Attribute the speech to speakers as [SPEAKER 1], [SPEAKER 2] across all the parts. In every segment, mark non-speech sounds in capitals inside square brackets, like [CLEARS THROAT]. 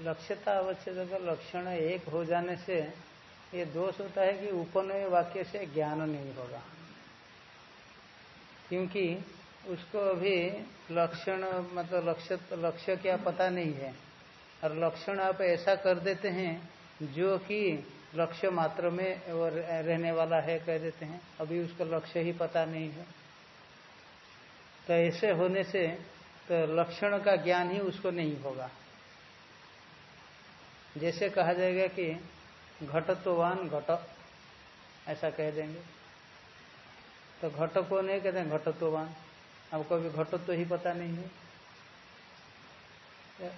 [SPEAKER 1] लक्ष्यता अवच्छेद का लक्षण एक हो जाने से ये दोष होता है कि उपनय वाक्य से ज्ञान नहीं होगा। क्योंकि उसको अभी लक्षण मतलब लक्ष्य लक्ष्य क्या पता नहीं है। और लक्षण आप ऐसा कर देते हैं जो कि लक्ष्य मात्र में रहने वाला है कह देते हैं। अभी उसका लक्ष्य ही पता नहीं है। तो ऐसे होने से तो लक्षण का ज्ञान ही उसको नहीं होगा। जैसे कहा जाएगा कि घटत्वान घट, ऐसा कह देंगे। तो घट को नहीं कहते हैं घटत्वान अब कभी घटत्व ही पता नहीं है।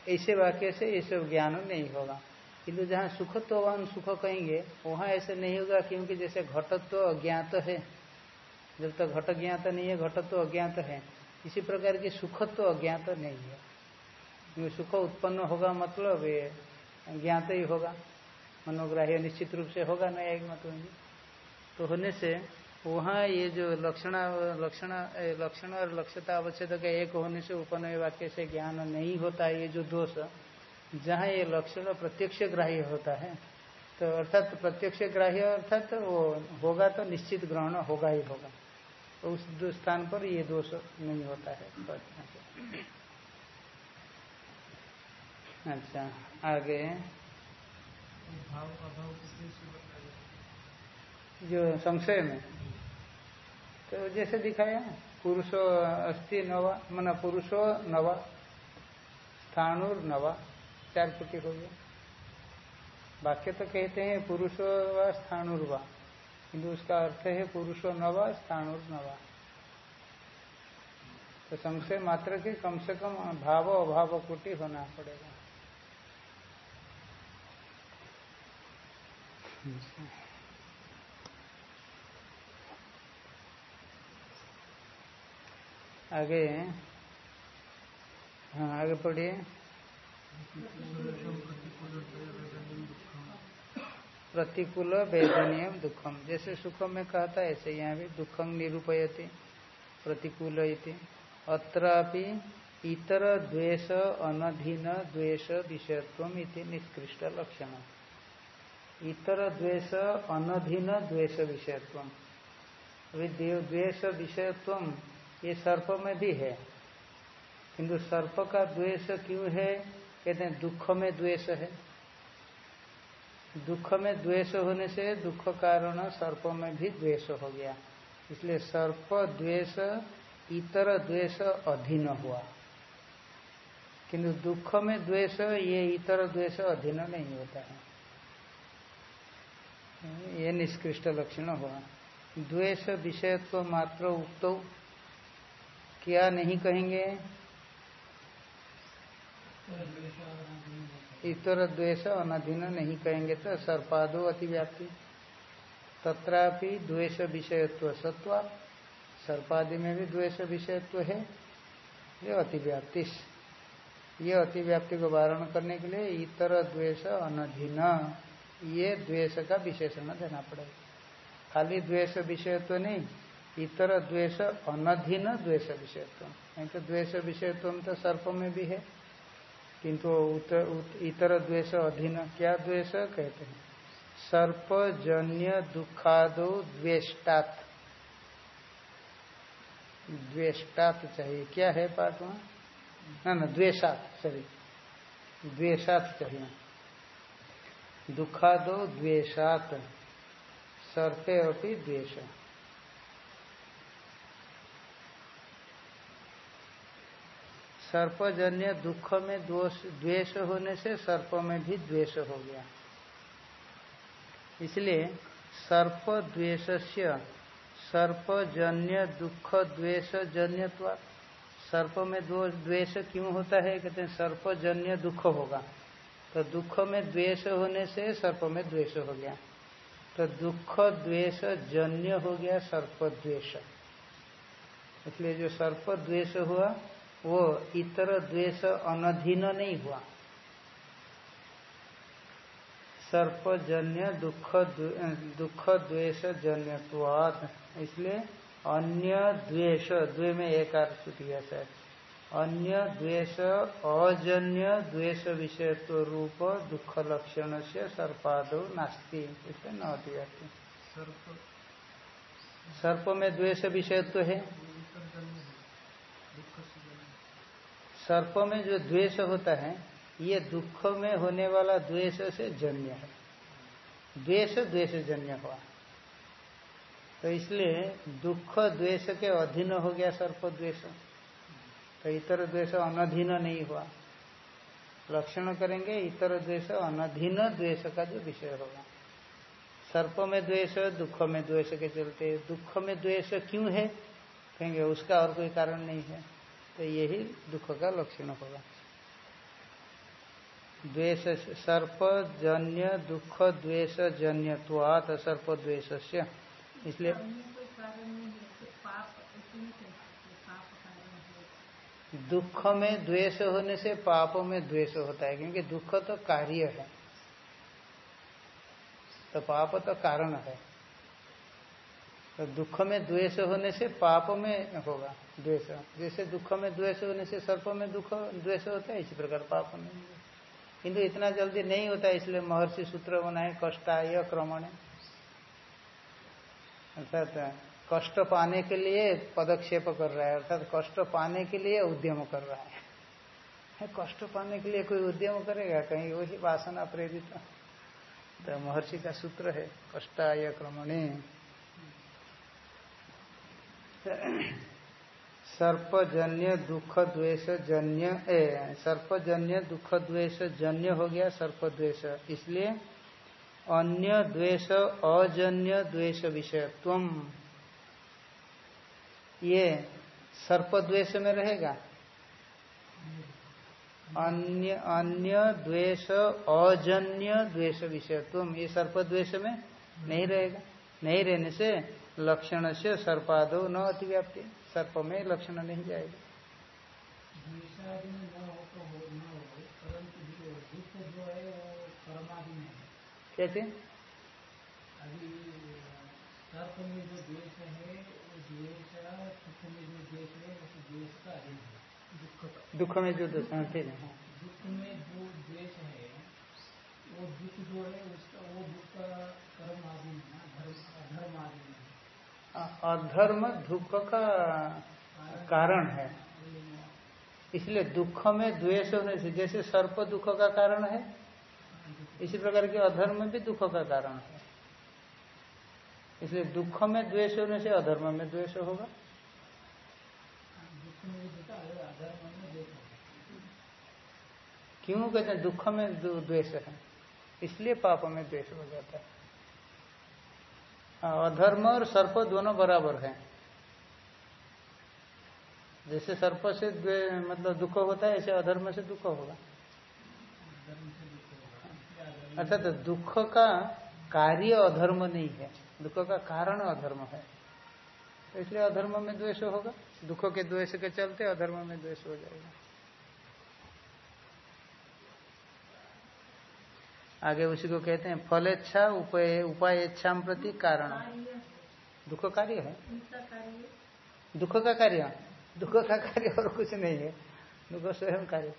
[SPEAKER 1] ऐसे वाक्य से ये सब ज्ञान नहीं होगा। किंतु जहाँ सुखत्वान सुख कहेंगे, वहाँ ऐसे नहीं होगा, क्योंकि जैसे घटत्व अज्ञात है, जब तक तो घट ज्ञात नहीं है घटत्व अज्ञात है। इसी प्रकार की सुखत्व अज्ञात नहीं है। सुख उत्पन्न होगा मतलब ज्ञात ही होगा। मनोग्राह्य निश्चित रूप से होगा नहीं एक मतलब तो होने से वहाँ ये जो लक्षण लक्षण लक्षण और लक्ष्यता अवच्छेद का एक होने से उपनय वाक्य से ज्ञान नहीं होता ये जो दोष, जहाँ ये लक्षण प्रत्यक्ष ग्राह्य होता है तो अर्थात प्रत्यक्ष ग्राह्य अर्थात तो वो होगा तो निश्चित ग्रहण होगा ही होगा। तो उस स्थान पर ये दोष नहीं होता है। अच्छा आगे। जो संशय में। तो जैसे दिखाया, पुरुषो अस्थि नवा, मन पुरुषो नवा, स्थानुर नवा, चार पुटी हो गया। वाक्य तो कहते हैं पुरुषो व, स्थानुर वा। किन्तु उसका अर्थ है पुरुषो नवा, स्थानुर नवा। तो संशय मात्र के कम से कम भाव, अभाव, कोटि होना पड़ेगा। आगे हाँ। आगे पढ़िए। प्रतिकूल वेदनीय दुखम। जैसे सुखम में कहा था, ऐसे यहाँ भी दुखम निरूपयति, प्रतिकूल अत्रापि इतर द्वेष अनधीन द्वेष विषयत्व निष्कृष्ट लक्षण इतर द्वेष अनधीन द्वेष विषयत्व अभी द्वेष विषयत्व ये सर्प में भी है। किंतु सर्प का द्वेष क्यों है? कहते हैं, दुख में द्वेष है। दुख में द्वेष होने से दुख कारण सर्प में भी द्वेष हो गया। इसलिए सर्प द्वेष, इतर द्वेष अधीन हुआ। किंतु दुख में द्वेष, ये इतर द्वेष अधीन नहीं होता है। ये निष्कृष्ट लक्षण हुआ। द्वेष विषयत्व मात्र उक्त क्या नहीं कहेंगे? इतर द्वेष अनाधीन नहीं कहेंगे तो सर्पादो अतिव्याप्ति। तथापि द्वेष विषयत्व सत्वा, सर्पादि में भी द्वेष विषयत्व है। ये अतिव्याप्ति। ये अतिव्याप्ति को वारण करने के लिए इतर द्वेष अनधीन। ये द्वेष का विशेषण देना पड़ेगा खाली द्वेष विषयत्व नहीं, इतर द्वेष अनधीन द्वेष विषयत्व। नहीं तो द्वेष विषयत्व तो सर्प में भी है, किंतु इतर द्वेष अधीन, क्या द्वेष कहते हैं? सर्पजन्य दुखादो, द्वेष्टात। द्वेष्टात चाहिए। क्या है पाठ वहाँ? ना ना, द्वेषात सॉरी द्वेषात चाहिए। दुखादो द्वेषात। सर्पे अपनी द्वेष। सर्पजन्य दुख में द्वेष होने से सर्प में भी द्वेष हो गया। इसलिए सर्प द्वेष सर्पजन्य दुख द्वेष जन्य सर्प में द्वेष क्यों होता है? कहते हैं, सर्पजन्य दुख होगा। तो दुख में द्वेष होने से सर्प में द्वेष हो गया। तो दुख, द्वेष, जन्य हो गया सर्प द्वेष। इसलिए जो सर्प द्वेष हुआ, वो इतर द्वेष अनधीन नहीं हुआ। सर्पजन्य दुख दुख, द्वेष जन्यवाद इसलिए अन्य द्वेष, द्वे में एक आर शायद अन्य द्वेष, अजन्य द्वेष विषयत्व रूप दुख लक्षण से सर्पाद नास्ती इसलिए न अतिव्याप्ति सर्प में द्वेष विषयत्व है? सर्प में जो द्वेष होता है, ये दुख में होने वाला द्वेष से जन्य है। द्वेष द्वेष जन्य हुआ। तो इसलिए दुख, द्वेष के अधीन हो गया सर्प, द्वेष। तो इतर द्वेष अनधीन नहीं हुआ। लक्षण करेंगे, इतर द्वेष अनधीन द्वेष का जो विषय होगा। सर्प में द्वेष, दुख में द्वेष के चलते। दुख में द्वेष क्यों है? कहेंगे, उसका और कोई कारण नहीं है। तो यही दुख का लक्षण होगा। द्वेष, सर्प, जन्य, दुख, द्वेष जन्य सर्प द्वेष इसलिए दुख में द्वेष होने से पाप में द्वेष होता है, क्योंकि दुख तो कार्य है। तो पाप तो कारण है। तो दुख में द्वेष होने से पाप में होगा द्वेष। जैसे दुख में द्वेष होने से सर्प में दुख, द्वेष होता है, इसी प्रकार पाप में। किंतु इतना जल्दी नहीं होता है इसलिए महर्षि सूत्र बनाए, कष्टाय क्रमण। अर्थात कष्ट पाने के लिए पदक्षेप कर रहा है, अर्थात कष्ट पाने के लिए उद्यम कर रहा है। [LAUGHS] कष्ट पाने के लिए कोई उद्यम करेगा? कहीं वही वासना प्रेरित। तो महर्षि का सूत्र है, कष्टाय क्रमणे। सर्पजन्य दुख द्वेष जन्य, ए, सर्पजन्य दुख द्वेष जन्य हो गया सर्प द्वेष इसलिए अन्य द्वेष, अजन्य द्वेष विषयत्व ये सर्प द्वेष में रहेगा। अन्य अन्य द्वेष अजन्य द्वेष विषयत्व ये सर्प द्वेष में नहीं रहेगा। नहीं रहने से लक्षण से सर्पादो न अतिव्याप्ति सर्प में लक्षण नहीं जाएगा। कैसे?
[SPEAKER 2] सर्प में जो द्वेष है दुख
[SPEAKER 1] में जो है
[SPEAKER 2] दुख में। जो है वो दुख जो है उसका वो दुख का कर्म आदि अधर्म आदि
[SPEAKER 1] अधर्म दुख का कारण है। इसलिए दुख में द्वेष होने से, जैसे सर्प दुख का कारण है, इसी प्रकार के अधर्म भी दुख का कारण है। इसलिए दुख में द्वेष होने से अधर्म में द्वेष होगा। क्यों कहते हैं? दुख में द्वेष है। इसलिए पाप में द्वेष हो जाता है। अधर्म और सर्प दोनों बराबर हैं। जैसे सर्प से मतलब दुख होता है, ऐसे अधर्म से दुख होगा। अर्थात तो दुख का कार्य अधर्म नहीं है। दुख का कारण अधर्म है। तो इसलिए अधर्म में द्वेष होगा। दुख के द्वेष के चलते अधर्म में द्वेष हो जाएगा। आगे उसी को कहते हैं, फलेच्छा उपाय उपाय इच्छा प्रति कारण। दुख कार्य है। दुख का कार्य। दुख का कार्य और कुछ नहीं है। दुख स्वयं कार्य।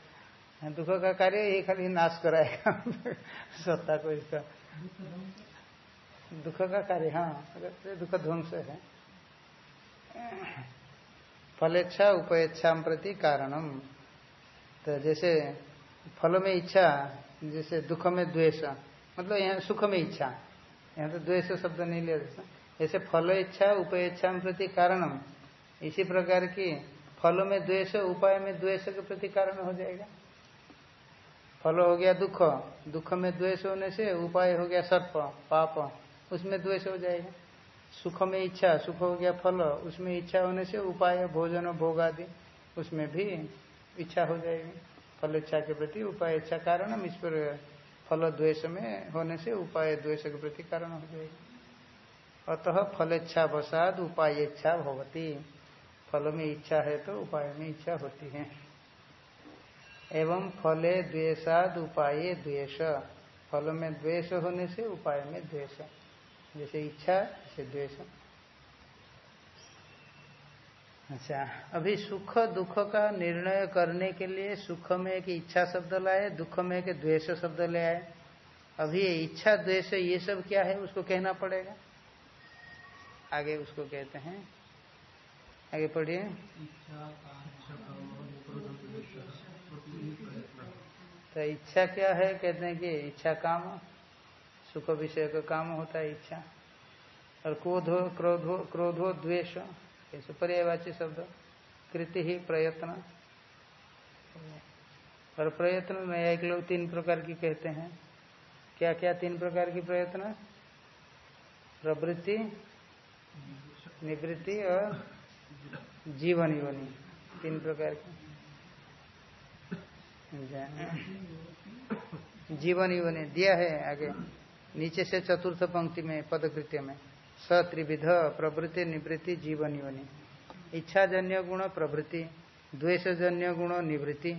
[SPEAKER 1] दुख का कार्य ये खाली नाश कराएगा। [LAUGHS] सत्ता को इसका। दुख का कार्य हाँ दुख ध्वंस है। फलेच्छा, उपेच्छा प्रति कारणम। तो जैसे फल में इच्छा, जैसे दुख में द्वेष मतलब यहाँ सुख में इच्छा। यहाँ तो द्वेष शब्द नहीं लिया जैसे फल इच्छा उपेच्छा प्रति कारणम। इसी प्रकार की फल में द्वेष, उपाय में द्वेष के प्रति कारण हो जाएगा। फल हो गया दुख। दुख में द्वेष होने से उपाय हो गया सर्प, पाप। उसमें द्वेष हो जाएगा सुख में इच्छा, सुख हो गया फल, उसमें इच्छा होने से उपाय, भोजन भोग आदि, उसमें भी इच्छा हो जाएगी। फल इच्छा के प्रति उपाय इच्छा कारण इस पर फल द्वेष में होने से उपाय द्वेष के प्रति कारण हो जाएगी। अतः फल इच्छा बसाद उपाय इच्छा भवती। फल में इच्छा है तो उपाय में इच्छा होती है। एवं फले द्वेषाद, उपाय द्वेष। फल में द्वेष होने से उपाय में द्वेष। जैसे इच्छा जैसे द्वेष। अच्छा अभी सुख दुख का निर्णय करने के लिए सुख में एक इच्छा शब्द लाए दुख में एक द्वेष शब्द ले आए। अभी ये इच्छा द्वेष ये सब क्या है उसको कहना पड़ेगा। आगे उसको कहते हैं। आगे पढ़िए। तो इच्छा क्या है? कहते हैं कि इच्छा काम। सुख विषय का काम होता है इच्छा। और क्रोधो क्रोधो क्रोधो द्वेष ऐसे पर्यावाची शब्द, कृति ही प्रयत्न। और प्रयत्न में एक लोग तीन प्रकार की कहते हैं। क्या क्या तीन प्रकार की प्रयत्न? प्रवृत्ति, निवृत्ति और जीवन योनि तीन प्रकार की। जीवन योनि दिया है आगे। नीचे से चतुर्थ पंक्ति में, पदकृत्य में। सत्रिविध प्रवृत्ति निवृत्ति जीवन योनि इच्छाजन्य गुण प्रवृत्ति द्वेषजन्य गुण, निवृत्ति।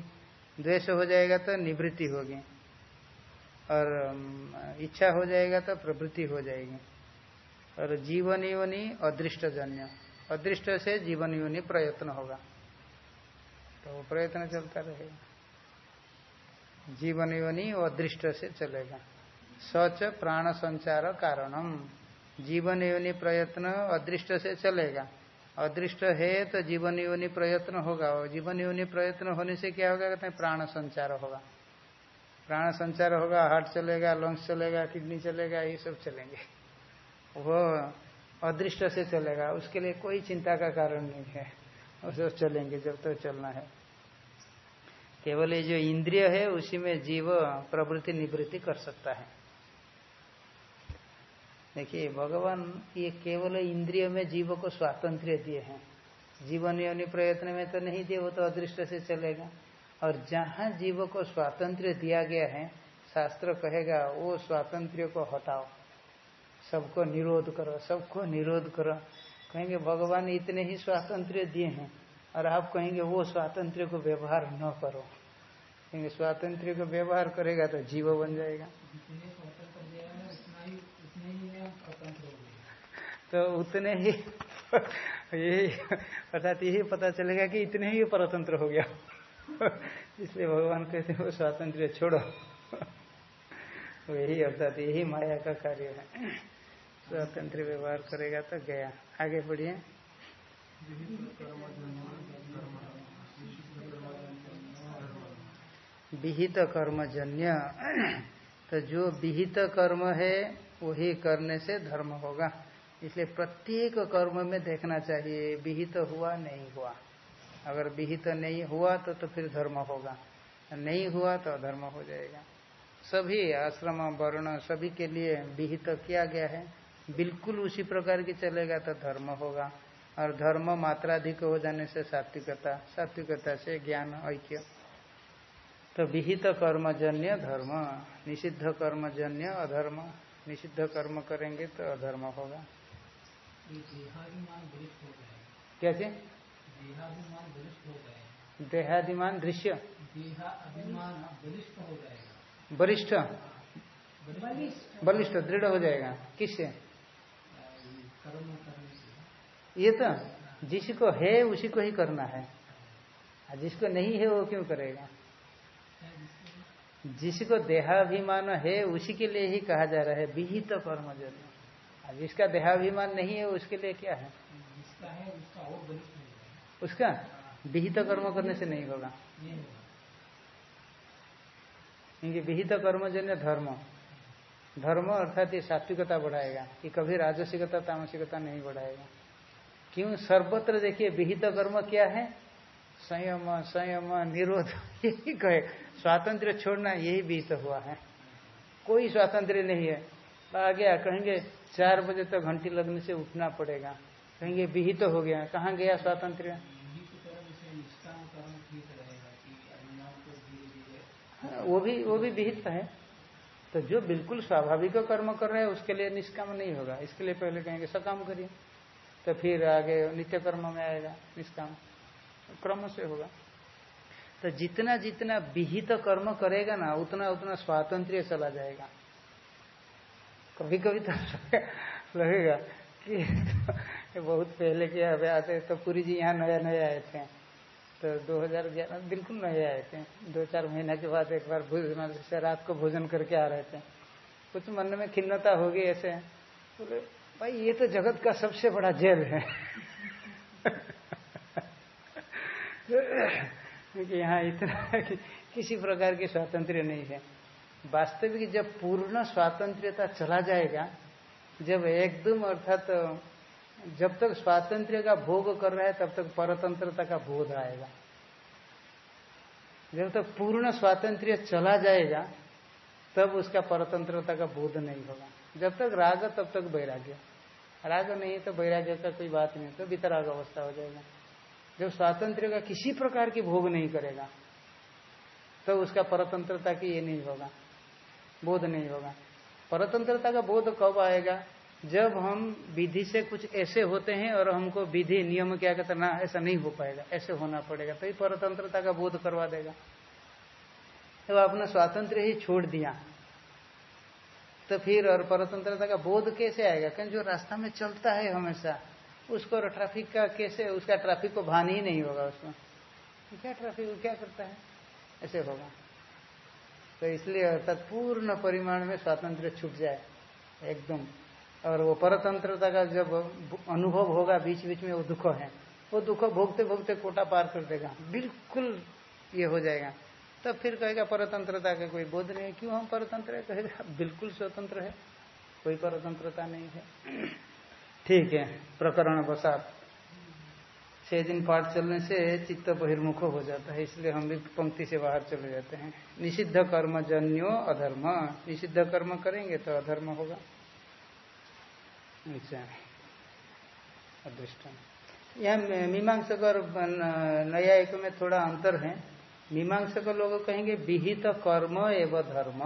[SPEAKER 1] द्वेष हो जाएगा तो निवृत्ति होगी। और इच्छा हो जाएगा तो प्रवृत्ति हो जाएगी। और जीवन योनि अदृष्ट जन्य अदृष्ट से जीवन योनि प्रयत्न होगा। तो प्रयत्न चलता रहेगा। जीवन योनि अदृष्ट से चलेगा। सच प्राण संचार कारणम। जीवन योनि प्रयत्न अदृष्ट से चलेगा। अदृष्ट है तो जीवन योनि प्रयत्न होगा। और जीवन योनि प्रयत्न होने से क्या होगा कहते हैं? प्राण संचार होगा। प्राण संचार होगा, हार्ट चलेगा लंग्स चलेगा किडनी चलेगा, ये सब चलेंगे। वो अदृष्ट से चलेगा। उसके लिए कोई चिंता का कारण नहीं है। उसे चलेंगे, जब तक तो चलना है। केवल ये जो इंद्रिय है, उसी में जीव प्रवृत्ति निवृत्ति कर सकता है। देखिए, भगवान ये केवल इंद्रिय में जीव को स्वातंत्र दिए हैं। जीवन योनि प्रयत्न में तो नहीं दिए, वो तो अदृष्ट से चलेगा। और जहाँ जीव को स्वातंत्र दिया गया है, शास्त्र कहेगा वो स्वातंत्र को हटाओ, सबको निरोध करो, सबको निरोध करो। कहेंगे, भगवान इतने ही स्वातंत्र दिए हैं, और आप कहेंगे, वो स्वातंत्र को व्यवहार न करो। कहेंगे स्वातंत्र को व्यवहार करेगा तो जीव बन जाएगा। तो उतने ही [LAUGHS] यही अर्थात यही पता चलेगा कि इतने ही परतंत्र हो गया। [LAUGHS] इसलिए भगवान कहते हैं, वो स्वातंत्र छोड़ो। [LAUGHS] यही अर्थात यही माया का कार्य है। स्वतंत्र व्यवहार करेगा तो गया। आगे बढ़िए। विहित कर्मजन्य। [CLEARS THROAT] तो जो विहित कर्म है, वही करने से धर्म होगा। इसलिए प्रत्येक कर्म में देखना चाहिए, विहित तो हुआ, नहीं हुआ। अगर विहित तो नहीं हुआ तो तो फिर धर्म होगा। नहीं हुआ तो अधर्म हो जाएगा। सभी आश्रम, वर्ण सभी के लिए विहित तो किया गया है। बिल्कुल उसी प्रकार की चलेगा तो धर्म होगा। और धर्म मात्राधिक हो जाने से सात्विकता सात्विकता से ज्ञान, ऐक्य। तो विहित कर्मजन्य धर्म, निषिद्ध कर्मजन्य अधर्म। निषिद्ध कर्म करेंगे तो अधर्म होगा। कैसे? देहादिमान दृश्य। वरिष्ठ बलिष्ठ, दृढ़ हो जाएगा। किससे? ये तो जिसको है उसी को ही करना है। जिसको नहीं है, वो क्यों करेगा? जिसको देहाभिमान है, उसी के लिए ही कहा जा रहा है, विहित तो कर्म जन्म। जिसका देहाभिमान नहीं है उसके लिए क्या है? जिसका है उसका उसका? विहित कर्म करने से नहीं होगा। क्योंकि विहित कर्म कर्मजन्य धर्म। धर्म अर्थात ये सात्विकता बढ़ाएगा। ये कभी राजसिकता तामसिकता नहीं बढ़ाएगा। क्यों? सर्वत्र देखिए विहित कर्म क्या है? संयम संयम निरोध [LAUGHS] यही कहे। स्वातंत्र छोड़ना यही विहित हुआ है। कोई स्वातंत्र नहीं है। आ गया कहेंगे चार बजे तक घंटी लगने से उठना पड़ेगा। कहेंगे विहित तो हो गया। कहाँ गया स्वातंत्र हाँ, वो भी वो भी विहित है। तो जो बिल्कुल स्वाभाविक कर्म कर रहे हैं उसके लिए निष्काम नहीं होगा। इसके लिए पहले कहेंगे सकाम करिए। तो फिर आगे नित्य कर्म में आएगा निष्काम। क्रम से होगा। तो जितना जितना विहित कर्म करेगा ना उतना उतना स्वातंत्र चला जाएगा। कभी कभी तो लगेगा कि तो बहुत पहले के अभी आते तो पूरी जी यहाँ नया नया आए थे। तो 2011 बिल्कुल नए आए थे। दो चार महीने के बाद एक बार भोजन से रात को भोजन करके आ रहे थे। कुछ मन में खिन्नता होगी ऐसे। बोले भाई ये तो जगत का सबसे बड़ा जेल है। [LAUGHS] क्योंकि यहाँ इतना कि, किसी प्रकार की स्वातंत्र नहीं है। वास्तविक जब पूर्ण स्वातंत्र्यता चला जाएगा, जब एकदम अर्थात तो जब तक स्वातंत्र का भोग कर रहा है, तब तक परतंत्रता का बोध आएगा। जब तक पूर्ण स्वातंत्र चला जाएगा, तब उसका परतंत्रता का बोध नहीं होगा। जब तक राग, तब तक वैराग्य। राग नहीं तो वैराग्य का कोई बात नहीं तो वितराग अवस्था हो जाएगा। जब स्वातंत्र का किसी प्रकार की भोग नहीं करेगा तो उसका परतंत्रता की ये नहीं होगा। बोध नहीं होगा। परतंत्रता का बोध कब आएगा? जब हम विधि से कुछ ऐसे होते हैं और हमको विधि नियम क्या कहते ना ऐसा नहीं हो पाएगा, ऐसे होना पड़ेगा तो ही परतंत्रता का बोध करवा देगा। जब तो आपने स्वातंत्र ही छोड़ दिया। तो फिर और परतंत्रता का बोध कैसे आएगा? क्योंकि जो रास्ता में चलता है हमेशा, उसको और ट्रैफ़िक का कैसे, उसका ट्रैफ़िक को भान ही नहीं होगा उसमें। क्या ट्रैफ़िक क्या करता है? ऐसे होगा। तो इसलिए अर्थात पूर्ण परिमाण में स्वातंत्र छूट जाए, एकदम। और वो परतंत्रता का जब अनुभव होगा बीच बीच में वो दुख है। वो दुख भोगते भोगते कोटा पार कर देगा। बिल्कुल ये हो जाएगा। तब फिर कहेगा, परतंत्रता का कोई बोध नहीं क्यों हम परतंत्र है? कहेगा, बिल्कुल स्वतंत्र है। कोई परतंत्रता नहीं है। [CLEARS THROAT] ठीक है, प्रकरण बसात। छह दिन पाठ चलने से चित्त बहिर्मुख हो जाता है, इसलिए हम भी पंक्ति से बाहर चले जाते हैं। निषिद्ध कर्म जन्यो अधर्म। निषिद्ध कर्म करेंगे तो अधर्म होगा। अच्छा। यह मीमांसक और न्यायिक में थोड़ा अंतर है। मीमांसक लोग कहेंगे विहित कर्म एवं धर्म।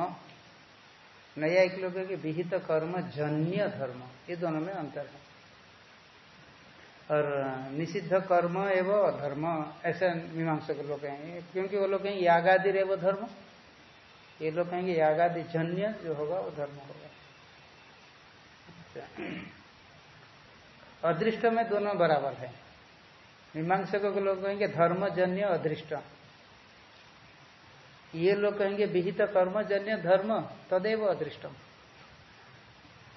[SPEAKER 1] न्यायिक लोग कहेंगे विहित कर्म जन्य धर्म। ये दोनों में अंतर है। और निषिद्ध कर्म एवं अधर्म, ऐसा मीमांसक लोग कहेंगे क्योंकि वो लोग कहेंगे, यागादि एवं धर्म। ये लोग कहेंगे, यागादि जन्य जो होगा, वो धर्म होगा। अदृष्ट में दोनों बराबर है। मीमांसक के लोग कहेंगे, धर्म जन्य, अदृष्ट। ये लोग कहेंगे, विहित कर्म जन्य, धर्म, तदेव अदृष्टम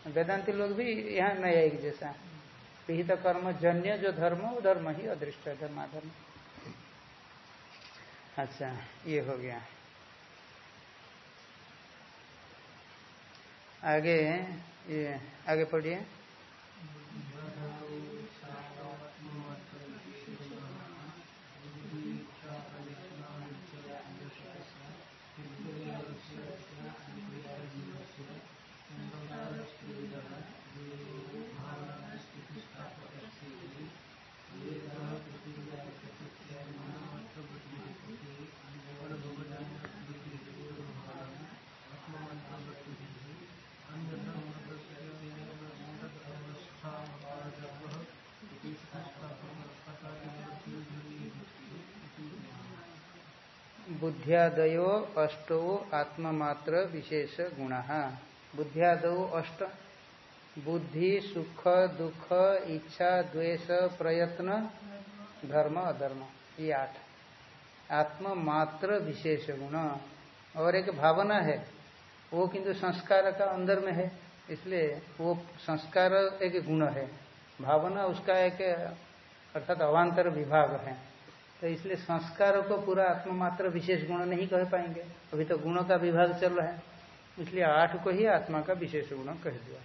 [SPEAKER 1] वेदांति लोग भी यहाँ नया एक जैसा। विहित कर्म जन्य जो धर्म, वो धर्म ही अदृष्ट है, धर्माधर्म। अच्छा ये हो गया। आगे, ये, आगे पढ़िए। बुद्धियादयो अष्टो आत्ममात्र विशेष गुण। बुद्धियादो अष्ट। बुद्धि, सुख, दुख, इच्छा, द्वेष, प्रयत्न, धर्म, अधर्म। ये आठ। आत्म मात्र विशेष गुण। और एक भावना है, वो किंतु संस्कार का अंदर में है, इसलिए वो संस्कार एक गुण है। भावना उसका एक, अर्थात अवान्तर विभाग है। तो इसलिए संस्कारों को पूरा आत्ममात्र विशेष गुण नहीं कह पाएँगे। अभी तो गुणों का विभाग चल रहा है। इसलिए आठ को ही आत्मा का विशेष गुण कह दिया।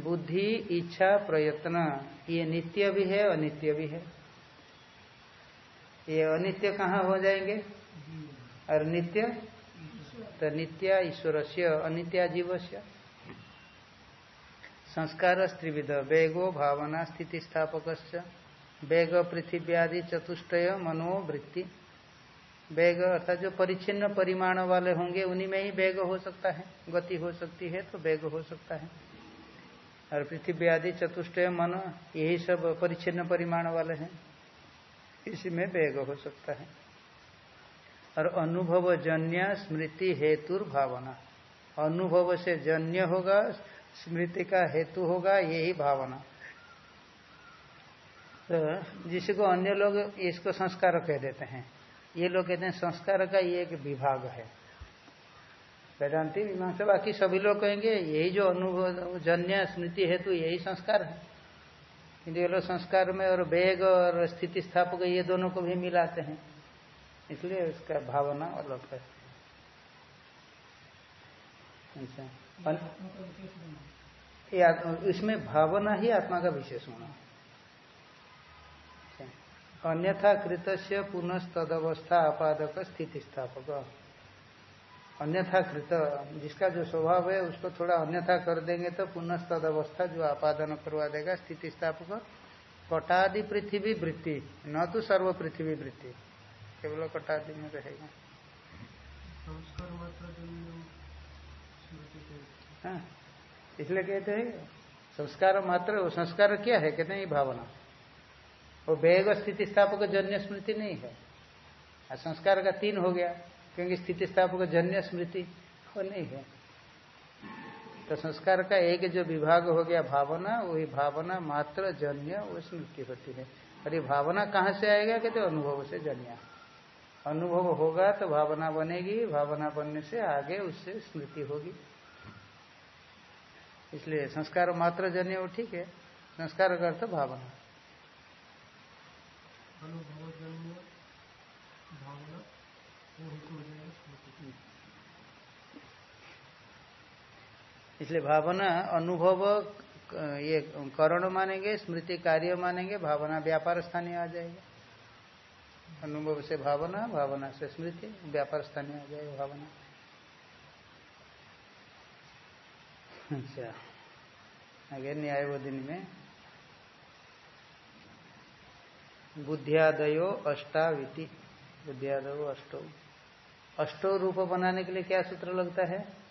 [SPEAKER 1] बुद्धि, इच्छा, प्रयत्न, ये नित्य भी है, अनित्य भी है। ये अनित्य कहाँ हो जाएँगे? और नित्य? तो नित्य ईश्वर से अनित्या जीव से संस्कार स्त्रिविध, वेगो भावना स्थिति स्थापक वेग पृथ्वी आदि चतुष्टय, मनोवृत्ति। वेग अर्थात जो परिचिन्न परिमाण वाले होंगे, उन्हीं में ही वेग हो सकता है, गति हो सकती है तो वेग हो सकता है। और पृथ्वी आदि चतुष्टय, मन, यही सब परिचिन्न परिमाण वाले हैं, इसी में वेग हो सकता है। और अनुभव जन्य स्मृति हेतु भावना। अनुभव से जन्य होगा, स्मृति का हेतु होगा, यही भावना। तो जिसको अन्य लोग इसको संस्कार कह देते हैं। ये लोग कहते हैं, संस्कार का ये एक विभाग है। वेदांति मीमांसा, बाकी सभी लोग कहेंगे, यही जो अनुभव, जन्य स्मृति हेतु यही संस्कार है। किंतु ये लोग संस्कार में और वेग और स्थिति स्थापक, ये दोनों को भी मिलाते हैं। इसलिए उसका भावना अलग है। अच्छा। इसमें भावना ही आत्मा का विशेष होना अच्छा। अन्यथा कृत पुनः तदवस्था आपादक स्थिति स्थापक अन्यथा कृत जिसका जो स्वभाव है उसको थोड़ा अन्यथा कर देंगे तो पुनः तद अवस्था जो आपादन करवा देगा स्थिति स्थापक कटादि पृथ्वी वृत्ति न तो सर्व पृथ्वी वृत्ति केवल कटादि में रहेगा। हाँ इसलिए कहते हैं संस्कार मात्र संस्कार क्या है? कहते हैं ये भावना। वो वेग स्थिति स्थापक जन्य स्मृति नहीं है। संस्कार का तीन हो गया, क्योंकि स्थिति स्थापक जन्य स्मृति वो नहीं है। तो संस्कार का एक जो विभाग हो गया भावना, वही भावना मात्र जन्य वो स्मृति होती है। और ये भावना कहाँ से आएगा? कहते अनुभव से जन्य। अनुभव होगा तो भावना बनेगी, भावना बनने से आगे उससे स्मृति होगी। इसलिए संस्कार मात्र जन्य वो ठीक है। संस्कार का अर्थ भावना। भावना इसलिए भावना, अनुभव, ये करण मानेंगे, स्मृति कार्य मानेंगे, भावना व्यापार स्थानीय आ जाएगा। अनुभव से भावना भावना से स्मृति, व्यापार स्थानीय आ जाएगा भावना। अच्छा आगे न्याय दिन में बुद्धियादयो अष्टाविति। बुद्धियादयो अष्टो। अष्टो रूप बनाने के लिए क्या सूत्र लगता है?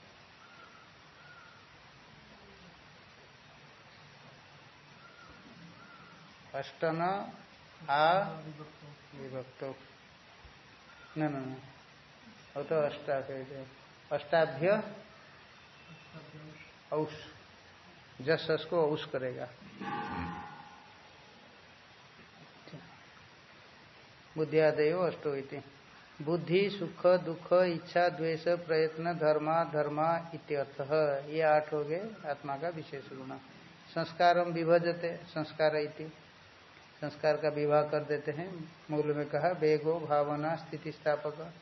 [SPEAKER 1] अष्टन आ विभक्त। न न वो तो अष्टा कहते अष्टाभ्य औष। जस को औष करेगा। बुद्धियादय अष्टो इति। बुद्धि, सुख, दुख, इच्छा, द्वेष, प्रयत्न, धर्मा धर्मा इत्यर्थ। ये आठ हो गए आत्मा का विशेष गुण। संस्कार विभजते, संस्कार इति। संस्कार का विवाह कर देते हैं। मूल में कहा, वेगो भावना स्थिति स्थापक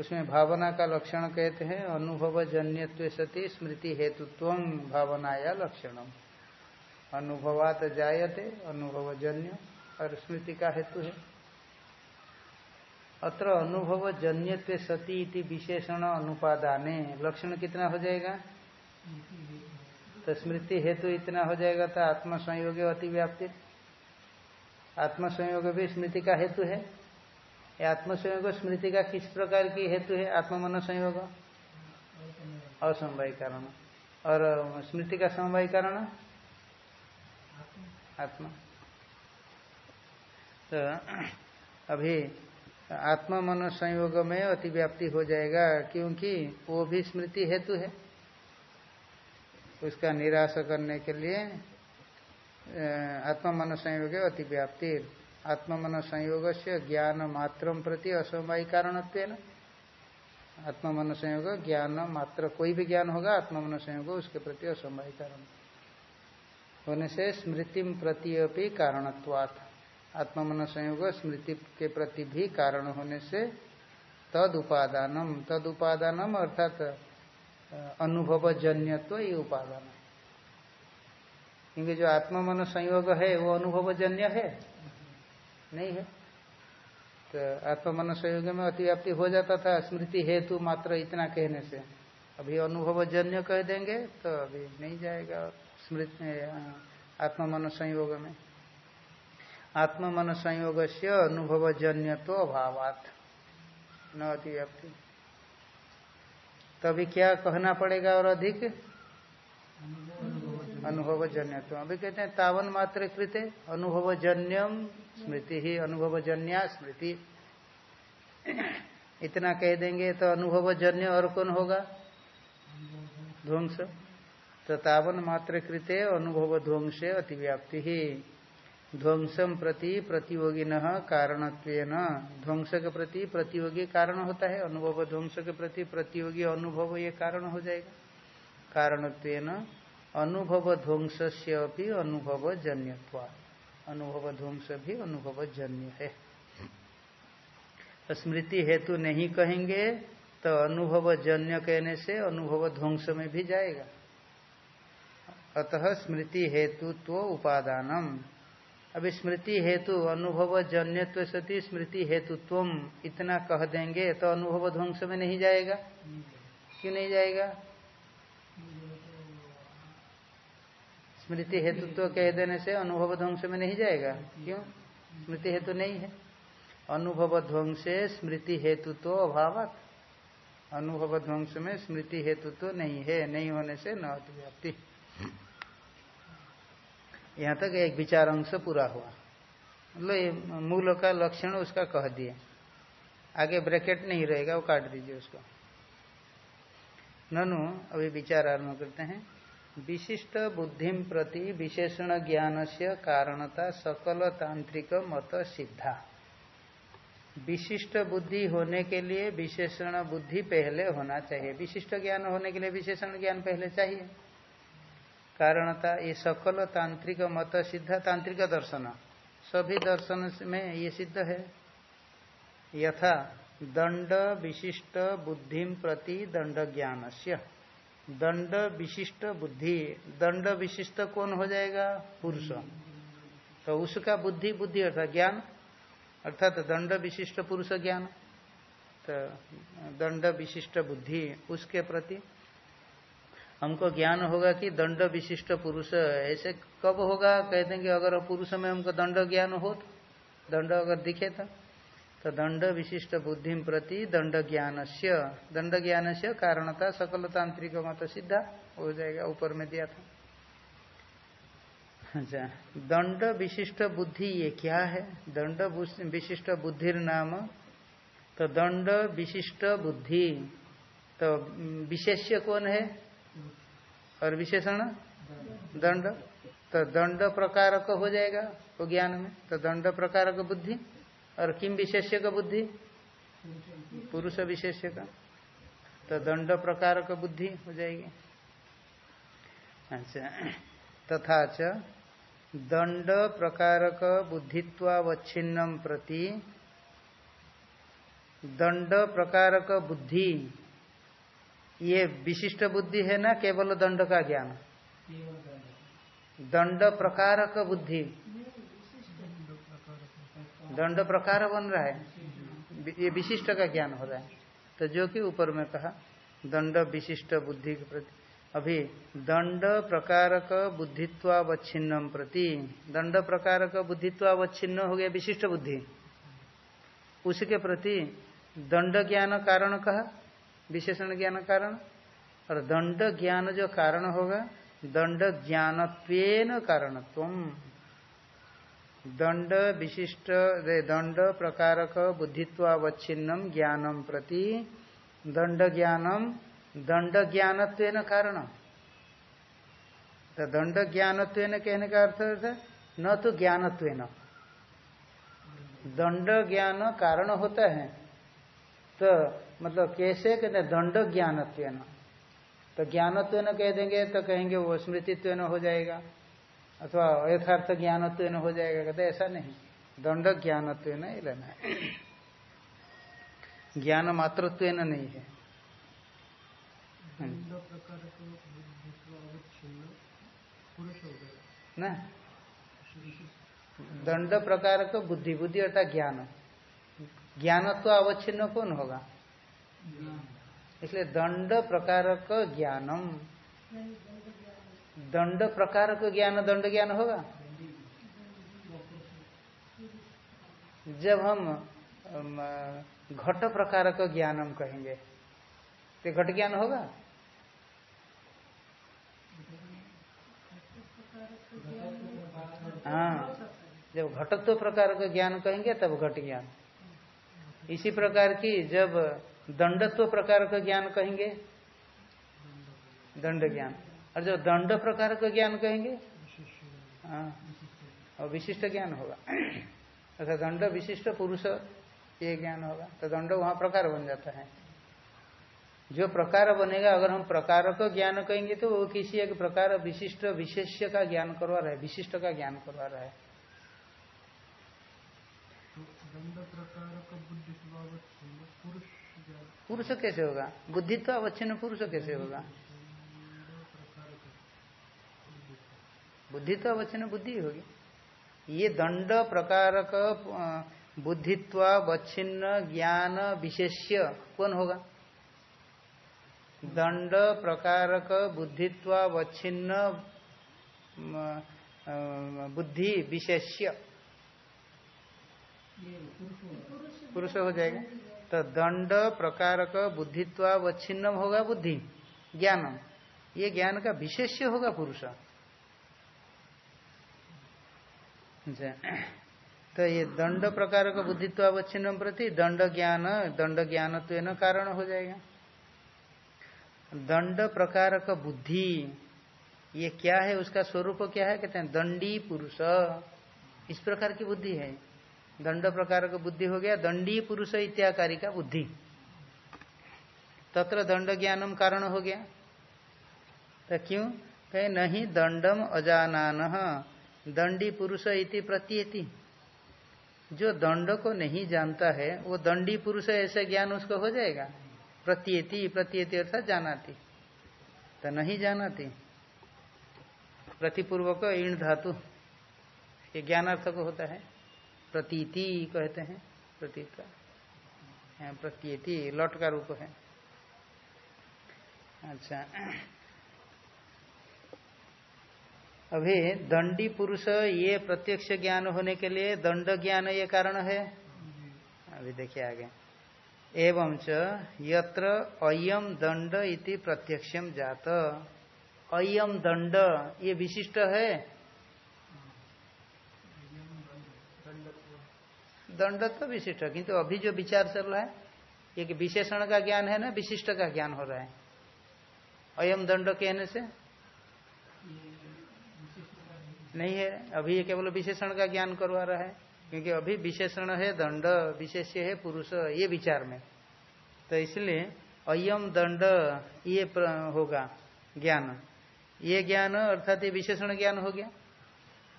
[SPEAKER 1] उसमें भावना का लक्षण कहते हैं अनुभव जन्य सती स्मृति हेतुत्व भावनाया लक्षणम अनुभवात जायते अनुभव जन्य और स्मृति का हेतु है। अत्र अनुभव जन्य सती इति विशेषण अनुपादाने। लक्षण कितना हो जाएगा? तो स्मृति हेतु इतना हो जाएगा तो आत्म संयोग अति व्याप्ति आत्म संयोग भी स्मृति का हेतु है। आत्म संयोग स्मृति का किस प्रकार की हेतु है? आत्म मन संयोग असमवाय कारण। और स्मृति का समवाय कारण? आत्मा। तो अभी आत्मा मन संयोग में अतिव्याप्ति हो जाएगा, क्योंकि वो भी स्मृति हेतु है। उसका निराश करने के लिए आत्मा मन संयोग अतिव्याप्ति। आत्मा मन संयोग से ज्ञान मात्र प्रति असमवाय कारण आत्मा मन संयोग, ज्ञान मात्र कोई भी ज्ञान होगा, आत्मा मन संयोग उसके प्रति असमवाय कारण होने से स्मृति प्रति अपनी कारणत्वात्। आत्मा मन संयोग स्मृति के प्रति भी कारण होने से तद उपादानम तद उपादानम अर्थात अनुभव जन्य तो ये उपादान क्योंकि जो आत्मा मन संयोग है, वो अनुभव जन्य है? नहीं है। तो आत्मा मन संयोग में अतिव्याप्ति हो जाता था, स्मृति हेतु मात्र इतना कहने से। अभी अनुभव जन्य कह देंगे तो अभी नहीं जाएगा स्मृति आत्मा मन संयोग में। आत्म मन संयोग से अनुभव जन्य तो अभावात न तभी क्या कहना पड़ेगा और अधिक? अनुभव जन्य तो अभी कहते हैं, तावन मात्र कृत अनुभव जन्यम स्मृति ही अनुभव जन्या स्मृति। इतना कह देंगे तो अनुभव जन्य और कौन होगा? ध्वंस। तो तावन मात्र कृत्य अनुभव ध्वंस अतिव्याप्ति ही। ध्वंसम प्रति प्रतियोगी न कारण ध्वंस के प्रति प्रतियोगी कारण होता है, अनुभव ध्वंस के प्रति प्रतियोगी अनुभव ये कारण हो जाएगा। कारण अनुभव ध्वंस से अभी अनुभव जन्य अनुभव ध्वंस भी अनुभव जन्य है। स्मृति हेतु नहीं कहेंगे तो अनुभव जन्य कहने से अनुभव ध्वंस में भी जाएगा। अतः स्मृति हेतु तो उपादानम। अभी स्मृति हेतु अनुभव जन्यत्व सती स्मृति हेतु तुम इतना कह देंगे तो अनुभव ध्वंस में नहीं जाएगा। क्यों नहीं जाएगा? स्मृति हेतु तो कह देने से अनुभव ध्वंस में नहीं जाएगा। क्यों? स्मृति हेतु नहीं है। अनुभव ध्वंसे स्मृति हेतु तो अभाव अनुभव ध्वंस में स्मृति हेतु तो नहीं है, नहीं होने से न यहाँ तक एक विचार अंश पूरा हुआ। मतलब मूल का लक्षण उसका कह दिए। आगे ब्रैकेट नहीं रहेगा, वो काट दीजिए उसको। ननु, अभी विचार आरंभ करते हैं। विशिष्ट बुद्धि प्रति विशेषण ज्ञान से कारणता सकल तांत्रिक मत सिद्धा। विशिष्ट बुद्धि होने के लिए विशेषण बुद्धि पहले होना चाहिए। विशिष्ट ज्ञान होने के लिए विशेषण ज्ञान पहले चाहिए। कारणता, ये सकल तांत्रिक मत, सिद्ध तांत्रिक दर्शन। सभी दर्शन में ये सिद्ध है। यथा दंड विशिष्ट बुद्धि प्रति दंड ज्ञान दंड विशिष्ट बुद्धि, दंड विशिष्ट कौन हो जाएगा? पुरुष। तो उसका बुद्धि बुद्धि अर्थात ज्ञान, अर्थात दंड विशिष्ट पुरुष ज्ञान। तो दंड विशिष्ट बुद्धि, उसके प्रति हमको ज्ञान होगा कि दंड विशिष्ट पुरुष ऐसे कब होगा? कह देंगे, अगर पुरुष में हमको दंड ज्ञान हो तो दंड अगर दिखे था तो दंड विशिष्ट बुद्धि प्रति दंड ज्ञान से दंड ज्ञान से कारणता सकल तांत्रिक मत सिद्धा हो जाएगा, ऊपर में दिया था। अच्छा दंड विशिष्ट बुद्धि ये क्या है? दंड विशिष्ट बुद्धि नाम तो दंड विशिष्ट बुद्धि तो विशेष्य कौन है? और विशेषण? दंड। तो दंड प्रकार का हो जाएगा वो ज्ञान में। तो दंड प्रकार का बुद्धि और किम विशेष्य का बुद्धि? पुरुष विशेष्य का तो दंड प्रकार का बुद्धि हो जाएगी। अच्छा। तथा च दंड प्रकारक बुद्धित्वावच्छिन्नम प्रति दंड प्रकारक बुद्धि ये विशिष्ट बुद्धि है ना, केवल दंड का ज्ञान। दंड प्रकार का बुद्धि। दंड प्रकार बन रहा है। ये विशिष्ट का ज्ञान हो रहा है। तो जो कि ऊपर में कहा, दंड विशिष्ट बुद्धि के प्रति। अभी, दंड प्रकार का बुद्धित्वावच्छिन्नम प्रति। दंड प्रकार का बुद्धित्वावच्छिन्न हो गया विशिष्ट बुद्धि। उसके प्रति दंड ज्ञान कारण कहा विशेषण ज्ञान कारण। और दंड ज्ञान जो कारण होगा, दंड ज्ञान कारणत्व दंड विशिष्ट दंड प्रकारक बुद्धित्वावच्छिन्नम ज्ञानम प्रति दंड ज्ञानम दंड ज्ञान कारण तो दंड ज्ञान कहने का अर्थ है, न तो ज्ञानत्व दंड ज्ञान कारण होता है तो मतलब कैसे कहते दंड ज्ञानत्व तो ज्ञानत्व न कह देंगे तो कहेंगे वो स्मृतित्व हो जाएगा अथवा यथार्थ ज्ञानत्व हो जाएगा कहते ऐसा नहीं। दंड ज्ञानत्व लेना है। ज्ञान मातृत्व नहीं है। ना? दंड प्रकार का बुद्धि बुद्धि अर्थात ज्ञान। ज्ञानत्व अवच्छिन्न कौन होगा? इसलिए दंड प्रकार ज्ञानम। दंड प्रकार ज्ञान, दंड ज्ञान होगा? जब हम घट प्रकार का ज्ञानम कहेंगे तो घट ज्ञान होगा? हाँ जब घटत्व प्रकार का ज्ञान कहेंगे, तब घट ज्ञान। इसी प्रकार की जब दंडत्व प्रकार का ज्ञान कहेंगे, दंड ज्ञान, और जब दंड प्रकार का ज्ञान कहेंगे हाँ और विशिष्ट ज्ञान होगा। अर्थात दंड विशिष्ट पुरुष ये ज्ञान होगा तो दंड वहाँ प्रकार बन जाता है। जो प्रकार बनेगा, अगर हम प्रकार का ज्ञान कहेंगे तो वो किसी एक प्रकार विशिष्ट विशेष्य का ज्ञान करवा रहा है, विशिष्ट का ज्ञान करवा रहा है। पुरुष कैसे होगा? बुद्धि तो अवच्छिन्न पुरुष कैसे होगा? बुद्धि तो अवच्छिन्न बुद्धि होगी। ये दंड प्रकार का बुद्धित्वावच्छिन्न ज्ञान विशेष्य कौन होगा? दंड प्रकारक बुद्धित्वावच्छिन्न बुद्धि विशेष्य। पुरुष हो जाएगा। तो दंड, प्रकारक, बुद्धित्वावच्छिन्न होगा बुद्धि, ज्ञान। ये ज्ञान का विशेष्य होगा पुरुष। तो ये दंड प्रकार का बुद्धित्वावच्छिन्न प्रति दंड ज्ञान दंड ज्ञान तो न कारण हो जाएगा। दंड प्रकार का बुद्धि, ये क्या है? उसका स्वरूप क्या है? कहते हैं दंडी पुरुष। इस प्रकार की बुद्धि है। दंड प्रकार का बुद्धि हो गया, दंडी पुरुष इत्याकारी का बुद्धि। तत्र दंड ज्ञानम कारण हो गया। तो क्यों? कहे, नहीं, दंडम अजानान, दंडी पुरुष इति प्रतीयति। जो दंड को नहीं जानता है, वो दंडी पुरुष ऐसे ज्ञान उसको हो जाएगा। प्रत्येति प्रत्येति अर्थात जानाती। तो नहीं जानाती। प्रतिपूर्वक ईण धातु, ये ज्ञानार्थक होता है। प्रतीति कहते हैं, प्रतीत का। प्रत्येति लट का रूप है। अच्छा। अभी दंडी पुरुष ये प्रत्यक्ष ज्ञान होने के लिए दंड ज्ञान ये कारण है? अभी देखिए आगे। एवं च यत्र अयम दंड इति प्रत्यक्षम जात। अयम दंड, ये विशिष्ट है? दंड तो विशिष्ट। किंतु अभी जो विचार चल रहा है ये विशेषण का ज्ञान है ना, विशिष्ट का ज्ञान हो रहा है। अयम दंड कहने से? नहीं है। अभी ये केवल विशेषण का ज्ञान करवा रहा है, क्योंकि अभी विशेषण है दंड, विशेष्य है पुरुष, ये विचार में। तो इसलिए अयम दंड, ये होगा ज्ञान। ये ज्ञान अर्थात ये विशेषण ज्ञान हो गया।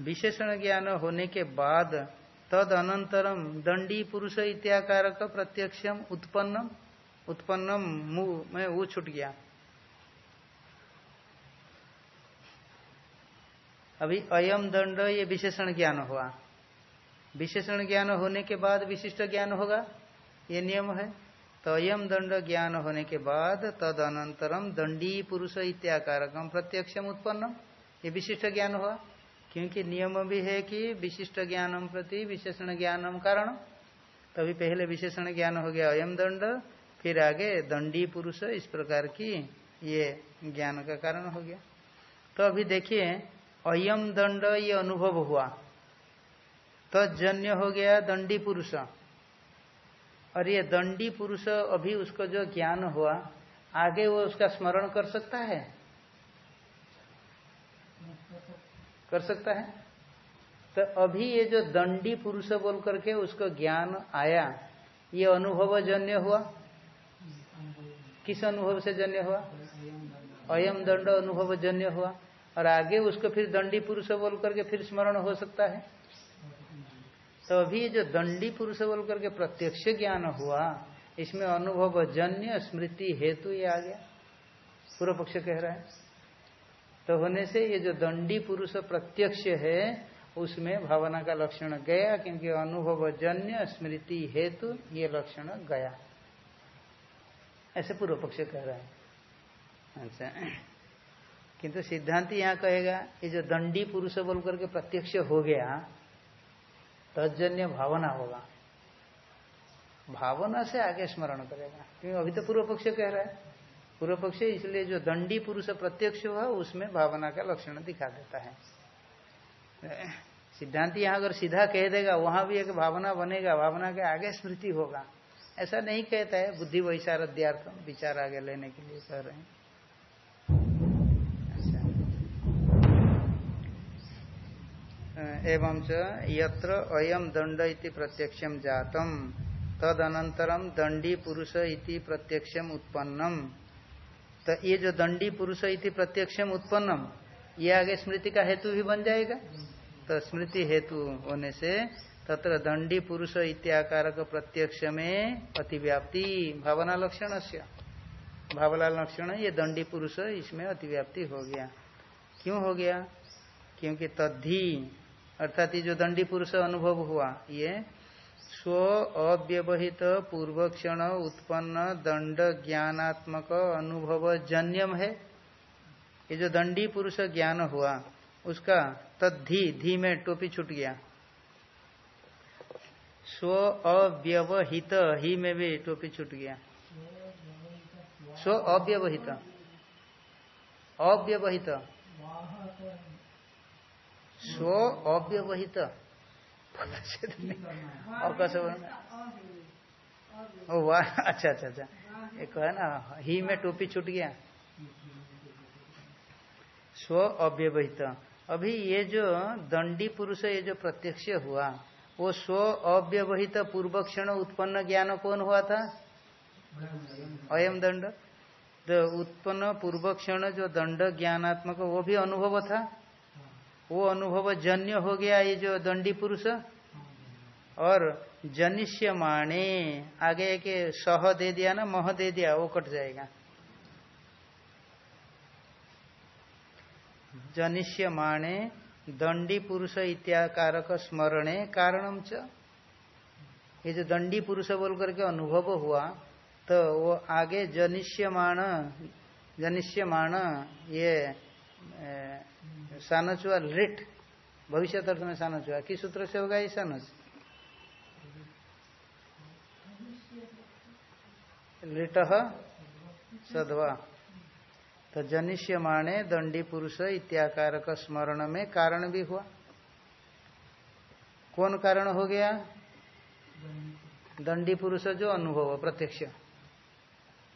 [SPEAKER 1] विशेषण ज्ञान होने के बाद तद अनंतरम दंडी पुरुष इत्याकार का प्रत्यक्षम उत्पन्नम उत्पन्नम मुँह में वो छूट गया। अभी अयम दंड ये विशेषण ज्ञान हुआ। विशेषण ज्ञान होने के बाद विशिष्ट ज्ञान होगा, ये नियम है। तो अयम दंड ज्ञान होने के बाद तद अनंतरम दंडी पुरुष इत्याकारकम प्रत्यक्षम उत्पन्न, ये विशिष्ट ज्ञान हुआ। क्योंकि नियम भी है कि विशिष्ट ज्ञानम प्रति विशेषण ज्ञानम कारण। तभी पहले विशेषण ज्ञान हो गया अयम दंड, फिर आगे दंडी पुरुष, इस प्रकार की ये ज्ञान का कारण हो गया। तो अभी देखिए, अयम दंड ये अनुभव हुआ। तजन्य हो गया दंडी पुरुष। और ये दंडी पुरुष अभी उसको जो ज्ञान हुआ, आगे वो उसका स्मरण कर सकता है? कर सकता है? तो अभी ये जो दंडी पुरुष बोल करके उसको ज्ञान आया, ये अनुभव जन्य हुआ? किस अनुभव से जन्य हुआ? अयम दंड अनुभव जन्य हुआ। और आगे उसको फिर दंडी पुरुष बोल करके फिर स्मरण हो सकता है? तो अभी जो दंडी पुरुष बोल करके प्रत्यक्ष ज्ञान हुआ, इसमें अनुभव जन्य स्मृति हेतु ये आ गया। पूर्व पक्ष कह रहा है। तो होने से ये जो दंडी पुरुष प्रत्यक्ष है, उसमें भावना का लक्षण गया, क्योंकि अनुभव जन्य स्मृति हेतु ये लक्षण गया। ऐसे पूर्व पक्ष कह रहा है। अच्छा। किंतु सिद्धांत यहाँ कहेगा, ये जो दंडी पुरुष बोल करके प्रत्यक्ष हो गया, तजन्य भावना होगा। भावना से आगे स्मरण करेगा। क्योंकि अभी तो पूर्व पक्ष कह रहा है। पूर्व पक्ष इसलिए जो दंडी पुरुष प्रत्यक्ष हुआ, उसमें भावना का लक्षण दिखा देता है। सिद्धांत यहाँ अगर सीधा कह देगा, वहाँ भी एक भावना बनेगा, भावना के आगे स्मृति होगा। ऐसा नहीं कहता है, बुद्धि वैशारद्यार्थ विचार आगे लेने के लिए कह रहे हैं। एवं च, यत्र अयम दंड इति प्रत्यक्षम जातम तदनंतरम दंडी पुरुष इति प्रत्यक्षम उत्पन्नम। तो ये जो दंडी पुरुष इति प्रत्यक्षम उत्पन्नम, ये आगे स्मृति का हेतु भी बन जाएगा। तो स्मृति हेतु होने से तत्र दंडी पुरुष इत्याकार प्रत्यक्ष में अतिव्याप्ति भावना लक्षण से भावना लक्षण, ये दंडी पुरुष इसमें अतिव्याप्ति हो गया। क्यों हो गया? क्योंकि तद्धि, अर्थात ये जो दंडी पुरुष अनुभव हुआ, ये स्व अव्यवहित पूर्व क्षण उत्पन्न दंड ज्ञानात्मक अनुभव जन्यम है। ये जो दंडी पुरुष ज्ञान हुआ, उसका तद्धि धी में टोपी छूट गया। स्व अव्यवहित ही में भी टोपी छूट गया। स्व अव्यवहित। अव्यवहित। स्व अव्यवहित। अवकाश ओ, वाह अच्छा अच्छा अच्छा। एक है ना, ही में टोपी छूट गया। स्व अव्यवहित। अभी ये जो दंडी पुरुष, ये जो प्रत्यक्ष हुआ, वो स्व अव्यवहित पूर्व क्षण उत्पन्न ज्ञान कौन हुआ था? अयम दंड। तो उत्पन्न पूर्व क्षण जो दंड ज्ञानात्मक, वो भी अनुभव था? वो अनुभव जन्य हो गया ये जो दंडी पुरुष। और जनिष्य माणे आगे के सह दे दिया ना, मह दे दिया, वो कट जाएगा। जनिष्य माणे दंडी पुरुष इत्याकारक स्मरणे कारणम च। ये जो दंडी पुरुष बोल करके अनुभव हुआ तो वो आगे जनिष्यमाण जनिष्यमाण ये सानच हुआ लिट भविष्य अर्थ में सानच हुआ किस सूत्र से होगा ये सानच? लिट सदवा। तो जनिष्य माने दंडी पुरुष इत्याकार का स्मरण में कारण भी हुआ। कौन कारण हो गया? दंडी पुरुष जो अनुभव, प्रत्यक्ष।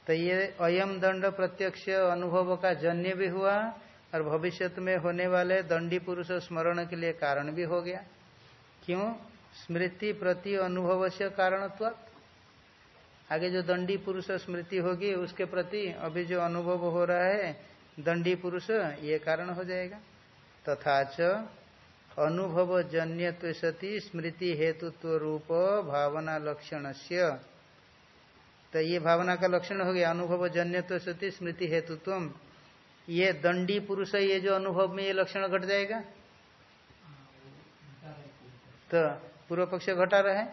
[SPEAKER 1] तो ये अयम दंड, प्रत्यक्ष अनुभव का जन्य भी हुआ और भविष्य में होने वाले दंडी पुरुष स्मरण के लिए कारण भी हो गया। क्यों? स्मृति प्रति अनुभव से कारणत्व। आगे जो दंडी पुरुष स्मृति होगी, उसके प्रति अभी जो अनुभव हो रहा है, दंडी पुरुष, ये कारण हो जाएगा। तथा च अनुभव जन्य सती स्मृति हेतुत्व रूप भावना लक्षण तो ये भावना का लक्षण हो गया अनुभव जन्य सती स्मृति हेतुत्व ये दंडी पुरुष ये जो अनुभव में ये लक्षण घट जाएगा? तो पूर्व पक्ष घटा रहे।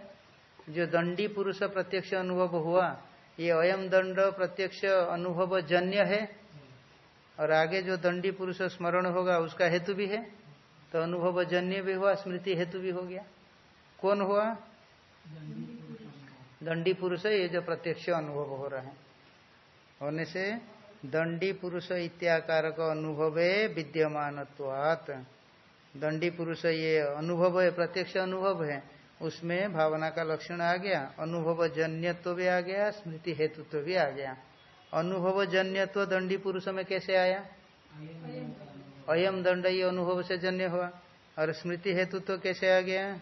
[SPEAKER 1] जो दंडी पुरुष प्रत्यक्ष अनुभव हुआ, ये अयम दंड प्रत्यक्ष अनुभव जन्य है। और आगे जो दंडी पुरुष स्मरण होगा, उसका हेतु भी है। तो अनुभव जन्य भी हुआ, स्मृति हेतु भी हो गया। कौन हुआ? दंडी पुरुष ये जो प्रत्यक्ष अनुभव हो रहा है। होने से दंडी पुरुष इत्याकार का अनुभव विद्यमान दंडी पुरुष ये अनुभव है, प्रत्यक्ष अनुभव है, उसमें भावना का लक्षण आ गया अनुभव जन्यत्व भी आ गया, स्मृति हेतुत्व भी आ गया। अनुभव जन्यत्व दंडी पुरुष में कैसे आया? अयम दंड, ये अनुभव से जन्य हुआ। और स्मृति हेतुत्व कैसे आ गया?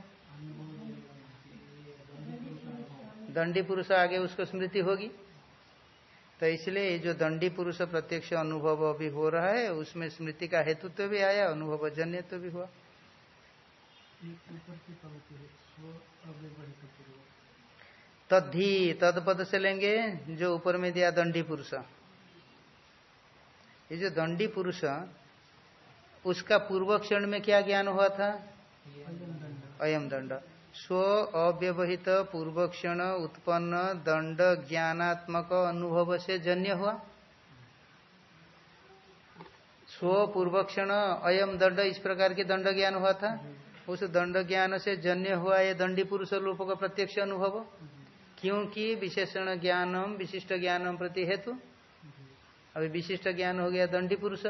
[SPEAKER 1] दंडी पुरुष आगे उसको स्मृति होगी। तो इसलिए जो दंडी पुरुष प्रत्यक्ष अनुभव अभी हो रहा है, उसमें स्मृति का हेतुत्व भी आया, अनुभव जन्य तो भी हुआ। तद्धि तदपद से लेंगे जो ऊपर में दिया दंडी पुरुष। ये जो दंडी पुरुष, उसका पूर्व क्षण में क्या ज्ञान हुआ था? अयम दंड। स्व अव्यवहित पूर्व क्षण उत्पन्न दंड ज्ञानात्मक अनुभव से जन्य हुआ। स्व पूर्व क्षण अयम दंड, इस प्रकार के दंड ज्ञान हुआ था। उस दंड ज्ञान से जन्य हुआ ये दंडी पुरुष रूप का प्रत्यक्ष अनुभव। क्योंकि विशेषण ज्ञानम, विशिष्ट ज्ञानम प्रति हेतु। अभी विशिष्ट ज्ञान हो गया दंडी पुरुष।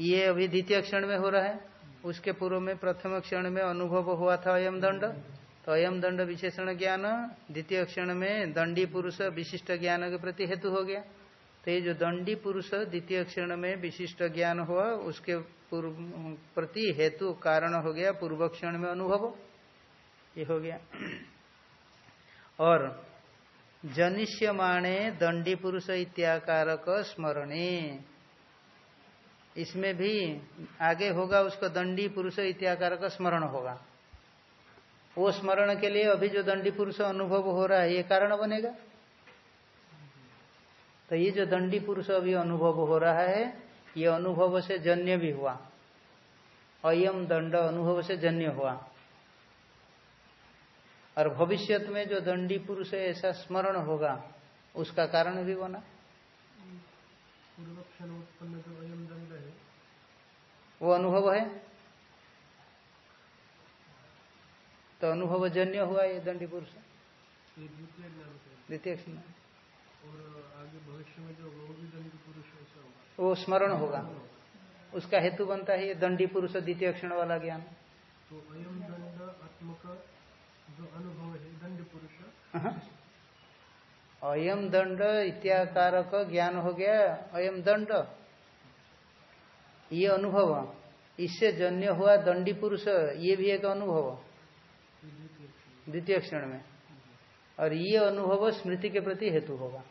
[SPEAKER 1] ये अभी द्वितीय क्षण में हो रहा है। उसके पूर्व में प्रथम क्षण में अनुभव हुआ था अयम दंड। तो अयम दंड विशेषण ज्ञान, द्वितीय क्षण में दंडी पुरुष विशिष्ट ज्ञान के प्रति हेतु हो गया। तो ये जो दंडी पुरुष द्वितीय क्षण में विशिष्ट ज्ञान हुआ, उसके पूर्व, प्रति हेतु कारण हो गया पूर्व क्षण में अनुभव। ये हो गया। और जनिष्यमाणे दंडी पुरुष इत्याकारक स्मरणे। इसमें भी आगे होगा, उसको दंडी पुरुष इत्याकार का स्मरण होगा। वो स्मरण के लिए अभी जो दंडी पुरुष अनुभव हो रहा है, ये कारण बनेगा? तो ये जो दंडी पुरुष अभी अनुभव हो रहा है, ये अनुभव से जन्य भी हुआ। अयम दंड अनुभव से जन्य हुआ। और भविष्य में जो दंडी पुरुष ऐसा स्मरण होगा, उसका कारण भी बना। वो अनुभव है? तो अनुभव जन्य हुआ ये दंडी पुरुष? द्वितीय
[SPEAKER 2] और आगे भविष्य में जो वो भी दंडी पुरुष ऐसा
[SPEAKER 1] होगा वो स्मरण होगा। उसका हेतु बनता है ये दंडी पुरुष द्वितीय क्षण वाला ज्ञान।
[SPEAKER 2] तो अयम दंड आत्मक जो अनुभव है दंड पुरुष
[SPEAKER 1] अयम दंड इत्याकार ज्ञान हो गया अयम दंड। ये अनुभव। इससे जन्य हुआ दंडी पुरुष, ये भी एक अनुभव। द्वितीय क्षण में। और ये अनुभव स्मृति के प्रति हेतु होगा।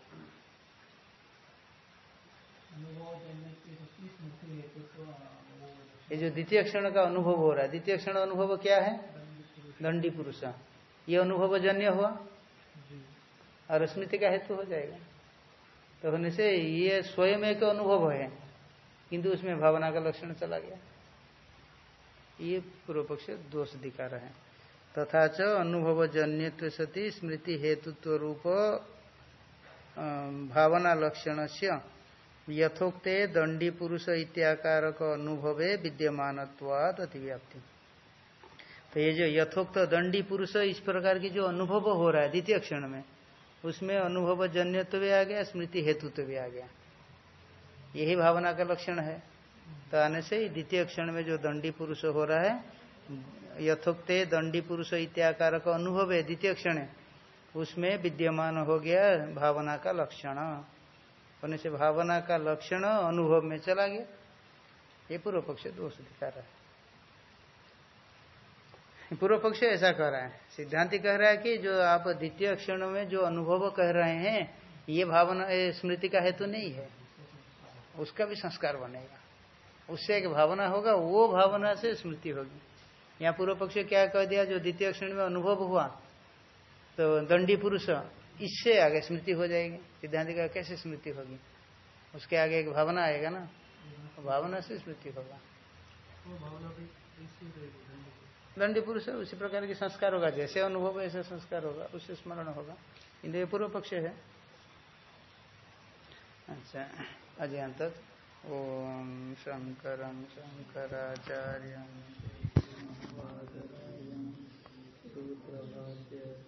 [SPEAKER 1] ये जो द्वितीय क्षण का अनुभव हो रहा है, द्वितीय क्षण अनुभव क्या है? दंडी पुरुष। ये अनुभव जन्य हुआ। और स्मृति का हेतु हो जाएगा। तो होने से ये स्वयं एक अनुभव है। किंतु उसमें भावना का लक्षण चला गया। ये पूर्व पक्ष दोष दिखा रहे हैं। तथा च अनुभव जन्य सती स्मृति हेतुत्व रूप भावना लक्षण से यथोक्ते दंडी पुरुष इत्याकारक अनुभवे विद्यमान अतिव्याप्ति तो ये जो यथोक्त दंडी पुरुष इस प्रकार की जो अनुभव हो रहा है, द्वितीय क्षण में उसमें अनुभव जन्यत्व भी आ गया स्मृति हेतुत्व भी आ गया। यही भावना का लक्षण है। तो आने से द्वितीय क्षण में जो दंडी पुरुष हो रहा है, यथोक्ते दंडी पुरुष इत्याकार का अनुभव है, द्वितीय क्षण उसमें विद्यमान हो गया भावना का लक्षण। होने से भावना का लक्षण अनुभव में चला गया। ये पूर्व पक्ष दोष दिखा रहा है। पूर्व पक्ष ऐसा कह रहा है। सिद्धांति कह रहा है कि जो आप द्वितीय क्षण में जो अनुभव कह रहे हैं, ये भावना स्मृति का हेतु नहीं है। उसका भी संस्कार बनेगा। उससे एक भावना होगा, वो भावना से स्मृति होगी। यहाँ पूर्व पक्ष क्या कह दिया, जो द्वितीय क्षण में अनुभव हुआ तो दंडी पुरुष, इससे आगे स्मृति हो जाएगी। सिद्धांत का कैसे स्मृति होगी? उसके आगे एक भावना आएगा ना? तो भावना से स्मृति होगा। दंडी पुरुष है, उसी प्रकार की संस्कार होगा। जैसे अनुभव ऐसे संस्कार होगा उससे स्मरण होगा। इंद्रिय पूर्व पक्ष है। अच्छा अजय तक ओम शंकर शंकराचार्य सूत्र